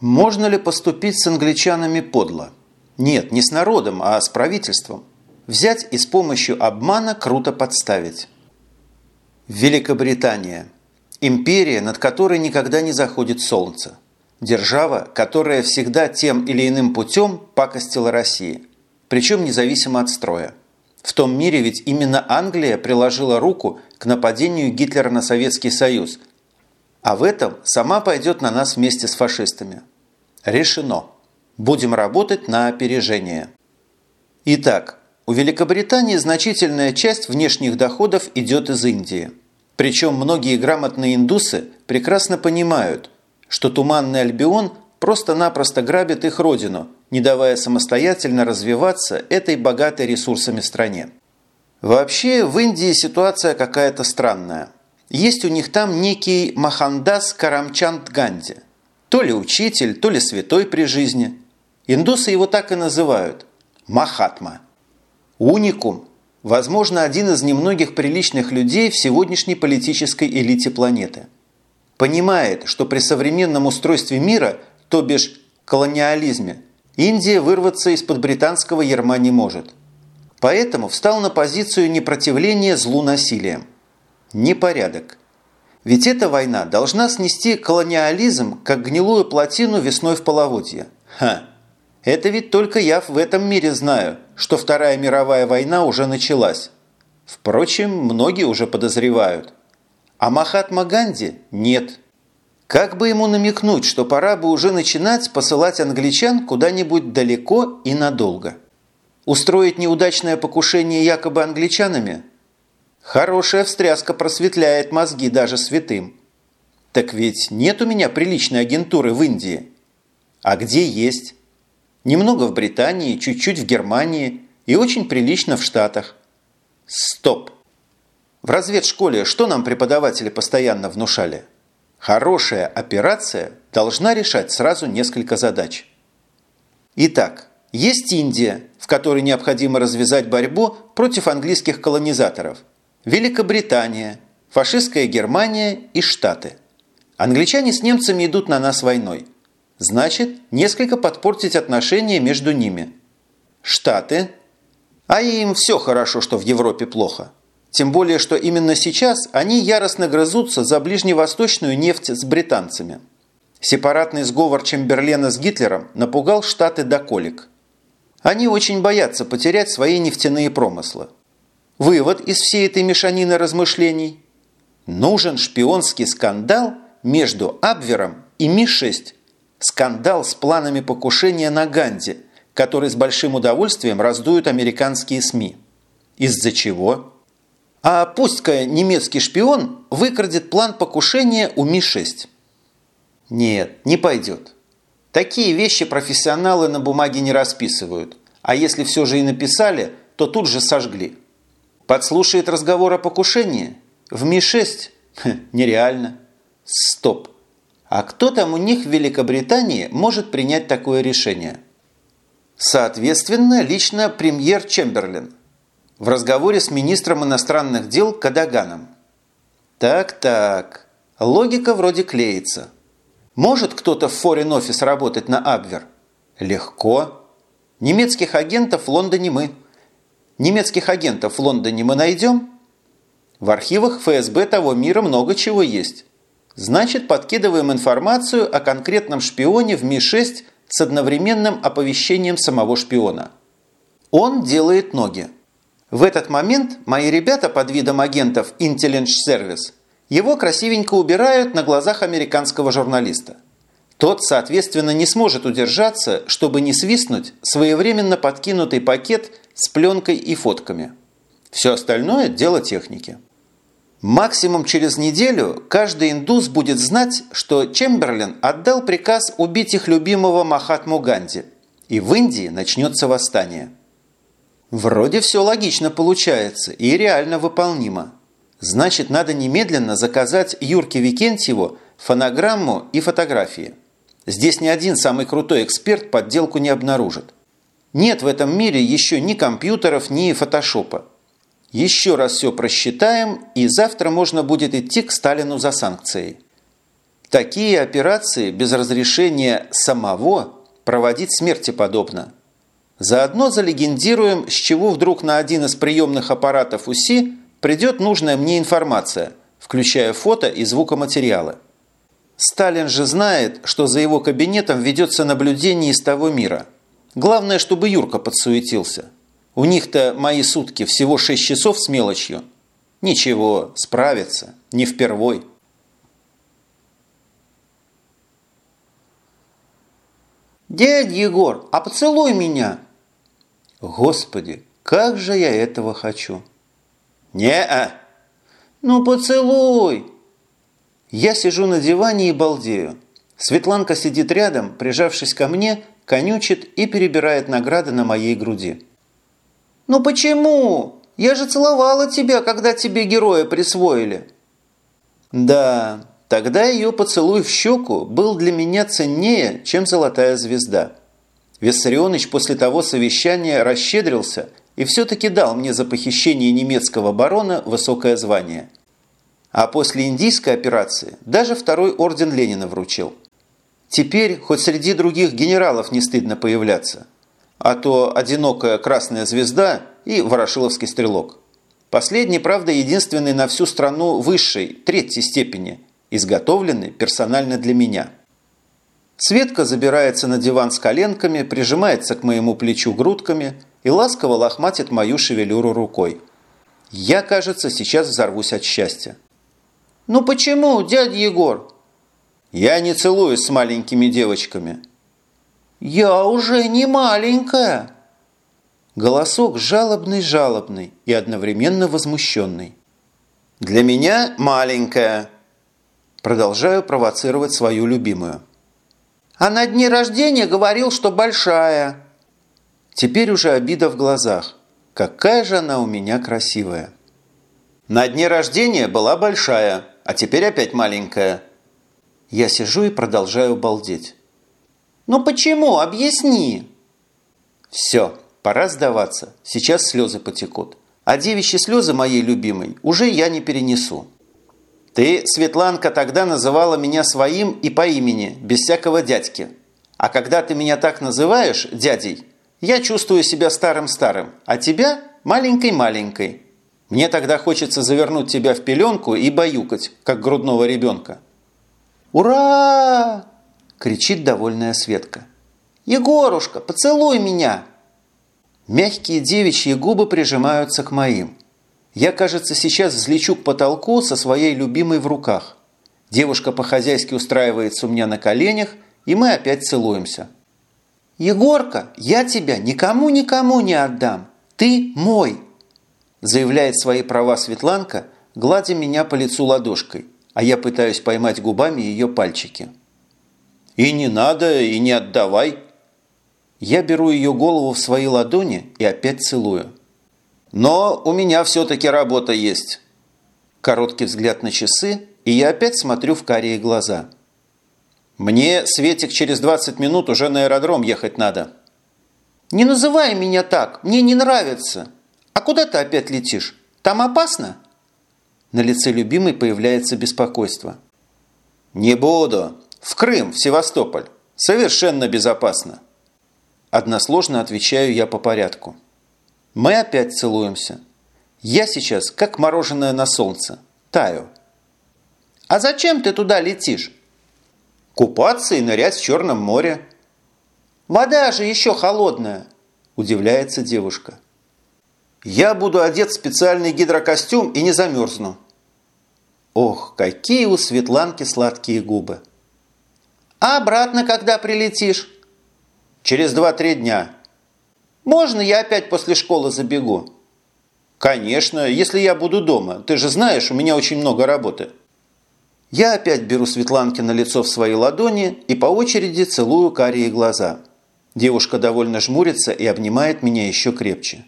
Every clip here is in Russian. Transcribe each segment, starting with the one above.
Можно ли поступить с англичанами подло? Нет, не с народом, а с правительством. Взять и с помощью обмана круто подставить. Великобритания. Империя, над которой никогда не заходит солнце. Держава, которая всегда тем или иным путем пакостила России. Причем независимо от строя. В том мире ведь именно Англия приложила руку к нападению Гитлера на Советский Союз. А в этом сама пойдет на нас вместе с фашистами. Решено. Будем работать на опережение. Итак, у Великобритании значительная часть внешних доходов идет из Индии. Причем многие грамотные индусы прекрасно понимают, что Туманный Альбион просто-напросто грабит их родину, не давая самостоятельно развиваться этой богатой ресурсами стране. Вообще, в Индии ситуация какая-то странная. Есть у них там некий Махандас Карамчанд Ганди. То ли учитель, то ли святой при жизни. Индусы его так и называют – Махатма. Уникум – возможно, один из немногих приличных людей в сегодняшней политической элите планеты. Понимает, что при современном устройстве мира, то бишь колониализме, Индия вырваться из-под британского ярма не может. Поэтому встал на позицию непротивления злу насилием. Непорядок. Ведь эта война должна снести колониализм, как гнилую плотину весной в половодье. Ха! Это ведь только я в этом мире знаю, что Вторая мировая война уже началась. Впрочем, многие уже подозревают. А Махатма Ганди нет. Как бы ему намекнуть, что пора бы уже начинать посылать англичан куда-нибудь далеко и надолго? Устроить неудачное покушение якобы англичанами? Хорошая встряска просветляет мозги даже святым. Так ведь нет у меня приличной агентуры в Индии. А где есть? Немного в Британии, чуть-чуть в Германии и очень прилично в Штатах. Стоп! В разведшколе что нам преподаватели постоянно внушали? Хорошая операция должна решать сразу несколько задач. Итак, есть Индия, в которой необходимо развязать борьбу против английских колонизаторов. Великобритания, фашистская Германия и Штаты. Англичане с немцами идут на нас войной. Значит, несколько подпортить отношения между ними. Штаты. А им все хорошо, что в Европе плохо. Тем более, что именно сейчас они яростно грызутся за ближневосточную нефть с британцами. Сепаратный сговор Чемберлена с Гитлером напугал Штаты до колик. Они очень боятся потерять свои нефтяные промыслы. Вывод из всей этой мешанины размышлений – нужен шпионский скандал между Абвером и Ми-6. Скандал с планами покушения на Ганди, который с большим удовольствием раздуют американские СМИ. Из-за чего? А пусть-ка немецкий шпион выкрадет план покушения у Ми-6. Нет, не пойдет. Такие вещи профессионалы на бумаге не расписывают, а если все же и написали, то тут же сожгли. Подслушает разговор о покушении? В Ми-6? Нереально. Стоп. А кто там у них в Великобритании может принять такое решение? Соответственно, лично премьер Чемберлин. В разговоре с министром иностранных дел Кадаганом. Так-так, логика вроде клеится. Может кто-то в Office работать на Абвер? Легко. Немецких агентов в Лондоне мы. Немецких агентов в Лондоне мы найдем? В архивах ФСБ того мира много чего есть. Значит, подкидываем информацию о конкретном шпионе в Ми-6 с одновременным оповещением самого шпиона. Он делает ноги. В этот момент мои ребята под видом агентов Intelligence Service его красивенько убирают на глазах американского журналиста. Тот, соответственно, не сможет удержаться, чтобы не свистнуть своевременно подкинутый пакет с пленкой и фотками. Все остальное – дело техники. Максимум через неделю каждый индус будет знать, что Чемберлен отдал приказ убить их любимого Махатму Ганди, и в Индии начнется восстание. Вроде все логично получается и реально выполнимо. Значит, надо немедленно заказать Юрке Викентьеву фонограмму и фотографии. Здесь ни один самый крутой эксперт подделку не обнаружит. Нет в этом мире еще ни компьютеров, ни фотошопа. Еще раз все просчитаем, и завтра можно будет идти к Сталину за санкцией. Такие операции без разрешения самого проводить смерти подобно. Заодно залегендируем, с чего вдруг на один из приемных аппаратов УСИ придет нужная мне информация, включая фото и звукоматериалы. Сталин же знает, что за его кабинетом ведется наблюдение из того мира. Главное, чтобы Юрка подсуетился. У них-то мои сутки всего 6 часов с мелочью. Ничего, справится, не впервой. «Дядь Егор, а поцелуй меня!» Господи, как же я этого хочу! Не-а! Ну поцелуй! Я сижу на диване и балдею. Светланка сидит рядом, прижавшись ко мне, конючит и перебирает награды на моей груди. «Ну почему? Я же целовала тебя, когда тебе героя присвоили». «Да, тогда ее поцелуй в щеку был для меня ценнее, чем золотая звезда». Виссарионович после того совещания расщедрился и все-таки дал мне за похищение немецкого барона высокое звание. А после индийской операции даже второй орден Ленина вручил. Теперь хоть среди других генералов не стыдно появляться. А то одинокая красная звезда и ворошиловский стрелок. Последний, правда, единственный на всю страну высшей, третьей степени, изготовленный персонально для меня – Светка забирается на диван с коленками, прижимается к моему плечу грудками и ласково лохматит мою шевелюру рукой. Я, кажется, сейчас взорвусь от счастья. «Ну почему, дядя Егор?» «Я не целуюсь с маленькими девочками». «Я уже не маленькая». Голосок жалобный-жалобный и одновременно возмущенный. «Для меня маленькая». Продолжаю провоцировать свою любимую. А на дне рождения говорил, что большая. Теперь уже обида в глазах. Какая же она у меня красивая. На дне рождения была большая, а теперь опять маленькая. Я сижу и продолжаю балдеть. «Ну почему? Объясни!» «Все, пора сдаваться. Сейчас слезы потекут. А девичьи слезы моей любимой уже я не перенесу». Ты, Светланка, тогда называла меня своим и по имени, без всякого дядьки. А когда ты меня так называешь, дядей, я чувствую себя старым-старым, а тебя маленькой-маленькой. Мне тогда хочется завернуть тебя в пеленку и баюкать, как грудного ребенка. «Ура!» – кричит довольная Светка. «Егорушка, поцелуй меня!» Мягкие девичьи губы прижимаются к моим. Я, кажется, сейчас взлечу к потолку со своей любимой в руках. Девушка по-хозяйски устраивается у меня на коленях, и мы опять целуемся. «Егорка, я тебя никому-никому не отдам. Ты мой!» заявляет свои права Светланка, гладя меня по лицу ладошкой, а я пытаюсь поймать губами ее пальчики. «И не надо, и не отдавай!» Я беру ее голову в свои ладони и опять целую. Но у меня все-таки работа есть. Короткий взгляд на часы, и я опять смотрю в карие глаза. Мне, Светик, через 20 минут уже на аэродром ехать надо. Не называй меня так, мне не нравится. А куда ты опять летишь? Там опасно? На лице любимой появляется беспокойство. Не буду. В Крым, в Севастополь. Совершенно безопасно. Односложно отвечаю я по порядку. Мы опять целуемся. Я сейчас, как мороженое на солнце, таю. А зачем ты туда летишь? Купаться и нырять в Черном море. Вода же еще холодная, удивляется девушка. Я буду одет в специальный гидрокостюм и не замерзну. Ох, какие у Светланки сладкие губы. А обратно когда прилетишь? Через два-три дня. Можно я опять после школы забегу?» «Конечно, если я буду дома. Ты же знаешь, у меня очень много работы». Я опять беру Светланке на лицо в свои ладони и по очереди целую карие глаза. Девушка довольно жмурится и обнимает меня еще крепче.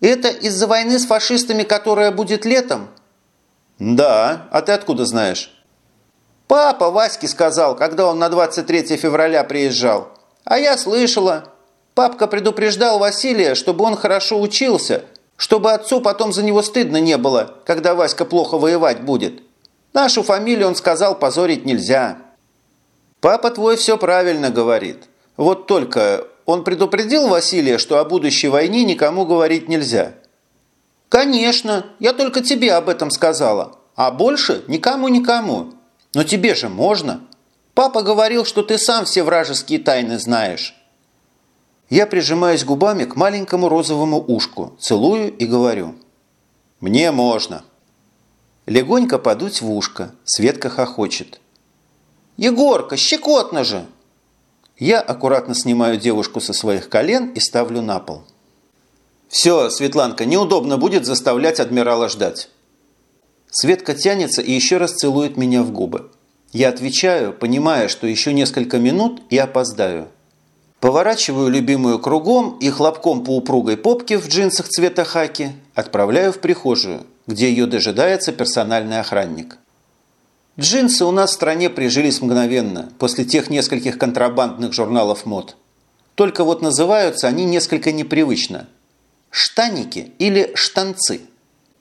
«Это из-за войны с фашистами, которая будет летом?» «Да. А ты откуда знаешь?» «Папа Ваське сказал, когда он на 23 февраля приезжал. А я слышала. Папка предупреждал Василия, чтобы он хорошо учился, чтобы отцу потом за него стыдно не было, когда Васька плохо воевать будет. Нашу фамилию, он сказал, позорить нельзя. Папа твой все правильно говорит. Вот только он предупредил Василия, что о будущей войне никому говорить нельзя. Конечно, я только тебе об этом сказала. А больше никому-никому. Но тебе же можно. Папа говорил, что ты сам все вражеские тайны знаешь. Я прижимаюсь губами к маленькому розовому ушку, целую и говорю. «Мне можно». Легонько подуть в ушко, Светка хохочет. «Егорка, щекотно же!» Я аккуратно снимаю девушку со своих колен и ставлю на пол. «Все, Светланка, неудобно будет заставлять адмирала ждать». Светка тянется и еще раз целует меня в губы. Я отвечаю, понимая, что еще несколько минут и опоздаю. Поворачиваю любимую кругом и хлопком по упругой попке в джинсах цвета хаки отправляю в прихожую, где ее дожидается персональный охранник. Джинсы у нас в стране прижились мгновенно, после тех нескольких контрабандных журналов мод. Только вот называются они несколько непривычно. Штаники или штанцы.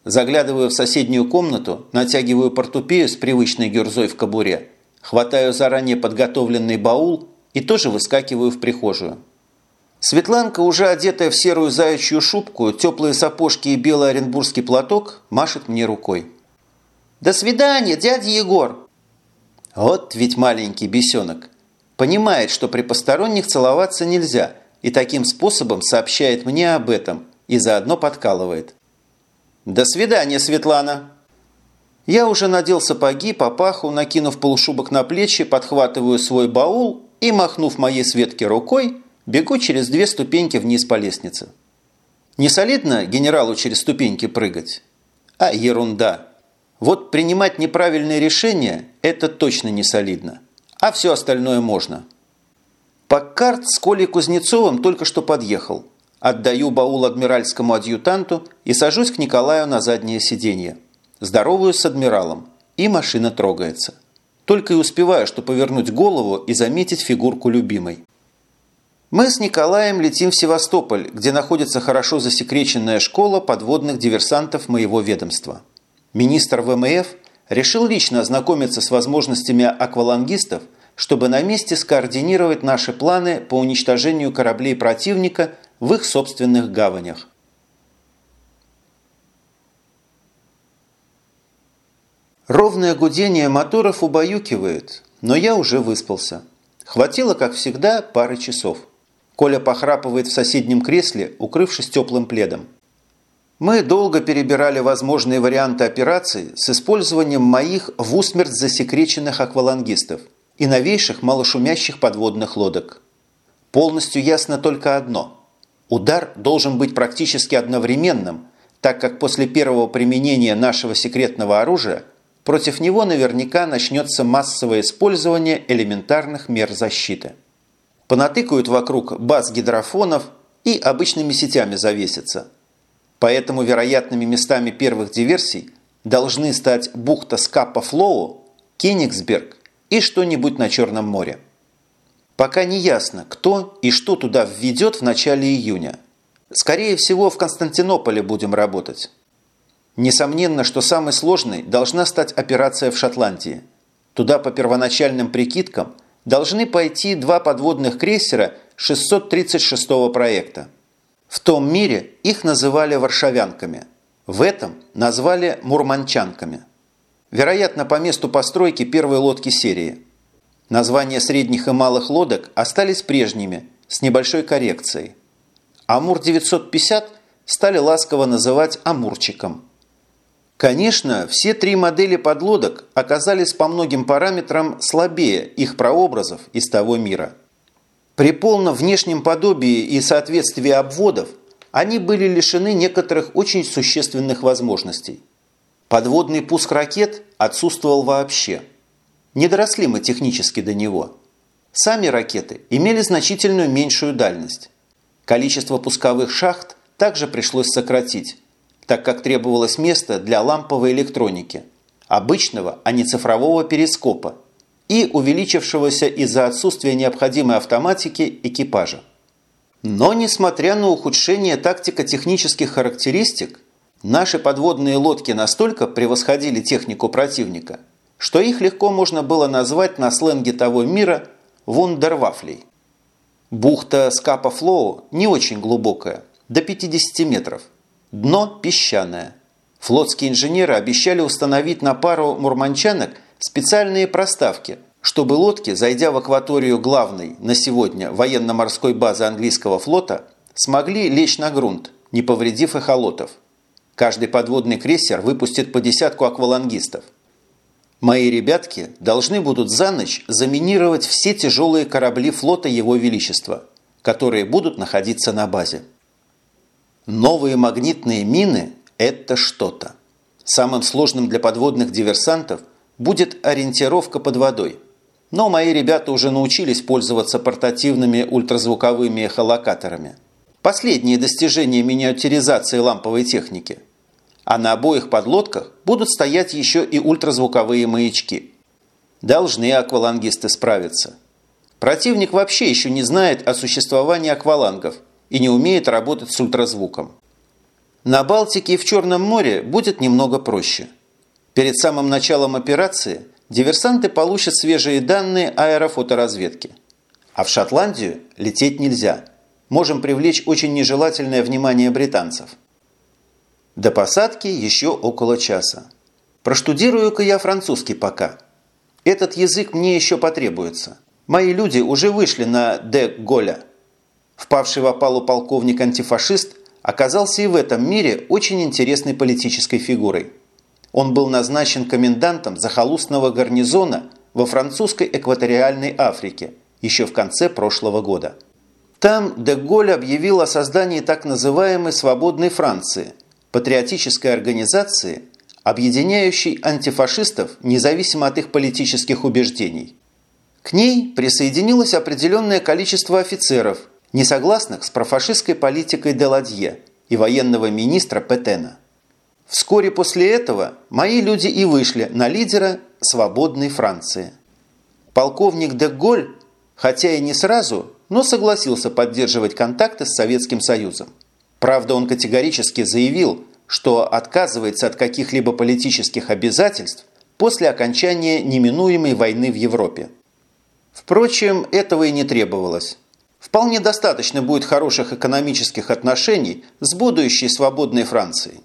Заглядываю в соседнюю комнату, натягиваю портупею с привычной гюрзой в кобуре, хватаю заранее подготовленный баул и тоже выскакиваю в прихожую. Светланка, уже одетая в серую заячью шубку, теплые сапожки и белый оренбургский платок, машет мне рукой. «До свидания, дядя Егор!» Вот ведь маленький бесенок. Понимает, что при посторонних целоваться нельзя, и таким способом сообщает мне об этом и заодно подкалывает. «До свидания, Светлана!» Я уже надел сапоги, папаху, накинув полушубок на плечи, подхватываю свой баул и, махнув моей Светке рукой, бегу через две ступеньки вниз по лестнице. Не солидно генералу через ступеньки прыгать? А ерунда. Вот принимать неправильные решения – это точно не солидно. А все остальное можно. Паккарт с Колей Кузнецовым только что подъехал. Отдаю баул адмиральскому адъютанту и сажусь к Николаю на заднее сиденье. Здороваюсь с адмиралом, и машина трогается. Только и успеваю, что повернуть голову и заметить фигурку любимой. Мы с Николаем летим в Севастополь, где находится хорошо засекреченная школа подводных диверсантов моего ведомства. Министр ВМФ решил лично ознакомиться с возможностями аквалангистов, чтобы на месте скоординировать наши планы по уничтожению кораблей противника в их собственных гаванях. Ровное гудение моторов убаюкивает, но я уже выспался. Хватило, как всегда, пары часов. Коля похрапывает в соседнем кресле, укрывшись теплым пледом. Мы долго перебирали возможные варианты операции с использованием моих в усмерть засекреченных аквалангистов и новейших малошумящих подводных лодок. Полностью ясно только одно. Удар должен быть практически одновременным, так как после первого применения нашего секретного оружия – против него наверняка начнется массовое использование элементарных мер защиты. Понатыкают вокруг баз гидрофонов и обычными сетями завесятся. Поэтому вероятными местами первых диверсий должны стать бухта Скапа-Флоу, Кенигсберг и что-нибудь на Черном море. Пока не ясно, кто и что туда введет в начале июня. Скорее всего, в Константинополе будем работать. Несомненно, что самой сложной должна стать операция в Шотландии. Туда по первоначальным прикидкам должны пойти два подводных крейсера 636 проекта. В том мире их называли варшавянками, в этом назвали мурманчанками. Вероятно, по месту постройки первой лодки серии. Названия средних и малых лодок остались прежними, с небольшой коррекцией. Амур-950 стали ласково называть Амурчиком – Конечно, все три модели подлодок оказались по многим параметрам слабее их прообразов из того мира. При полном внешнем подобии и соответствии обводов они были лишены некоторых очень существенных возможностей. Подводный пуск ракет отсутствовал вообще. Не доросли мы технически до него. Сами ракеты имели значительную меньшую дальность. Количество пусковых шахт также пришлось сократить, так как требовалось место для ламповой электроники, обычного, а не цифрового перископа и увеличившегося из-за отсутствия необходимой автоматики экипажа. Но, несмотря на ухудшение тактико-технических характеристик, наши подводные лодки настолько превосходили технику противника, что их легко можно было назвать на сленге того мира вундервафлей. Бухта Скапа-Флоу не очень глубокая, до 50 метров. Дно песчаное. Флотские инженеры обещали установить на пару мурманчанок специальные проставки, чтобы лодки, зайдя в акваторию главной на сегодня военно-морской базы английского флота, смогли лечь на грунт, не повредив эхолотов. Каждый подводный крейсер выпустит по десятку аквалангистов. Мои ребятки должны будут за ночь заминировать все тяжелые корабли флота Его Величества, которые будут находиться на базе. Новые магнитные мины – это что-то. Самым сложным для подводных диверсантов будет ориентировка под водой. Но мои ребята уже научились пользоваться портативными ультразвуковыми эхолокаторами – Последние достижения миниатюризации ламповой техники. А на обоих подлодках будут стоять еще и ультразвуковые маячки. Должны аквалангисты справиться. Противник вообще еще не знает о существовании аквалангов и не умеет работать с ультразвуком. На Балтике и в Черном море будет немного проще. Перед самым началом операции диверсанты получат свежие данные аэрофоторазведки. А в Шотландию лететь нельзя – можем привлечь очень нежелательное внимание британцев. До посадки еще около часа. Проштудирую-ка я французский пока. Этот язык мне еще потребуется. Мои люди уже вышли на де Голя. Впавший в опалу полковник-антифашист оказался и в этом мире очень интересной политической фигурой. Он был назначен комендантом захолустного гарнизона во французской экваториальной Африке еще в конце прошлого года. Там Деголь объявил о создании так называемой «Свободной Франции» – патриотической организации, объединяющей антифашистов независимо от их политических убеждений. К ней присоединилось определенное количество офицеров, не согласных с профашистской политикой Деладье и военного министра Петена. Вскоре после этого мои люди и вышли на лидера «Свободной Франции». Полковник Деголь, хотя и не сразу, но согласился поддерживать контакты с Советским Союзом. Правда, он категорически заявил, что отказывается от каких-либо политических обязательств после окончания неминуемой войны в Европе. Впрочем, этого и не требовалось. Вполне достаточно будет хороших экономических отношений с будущей свободной Францией.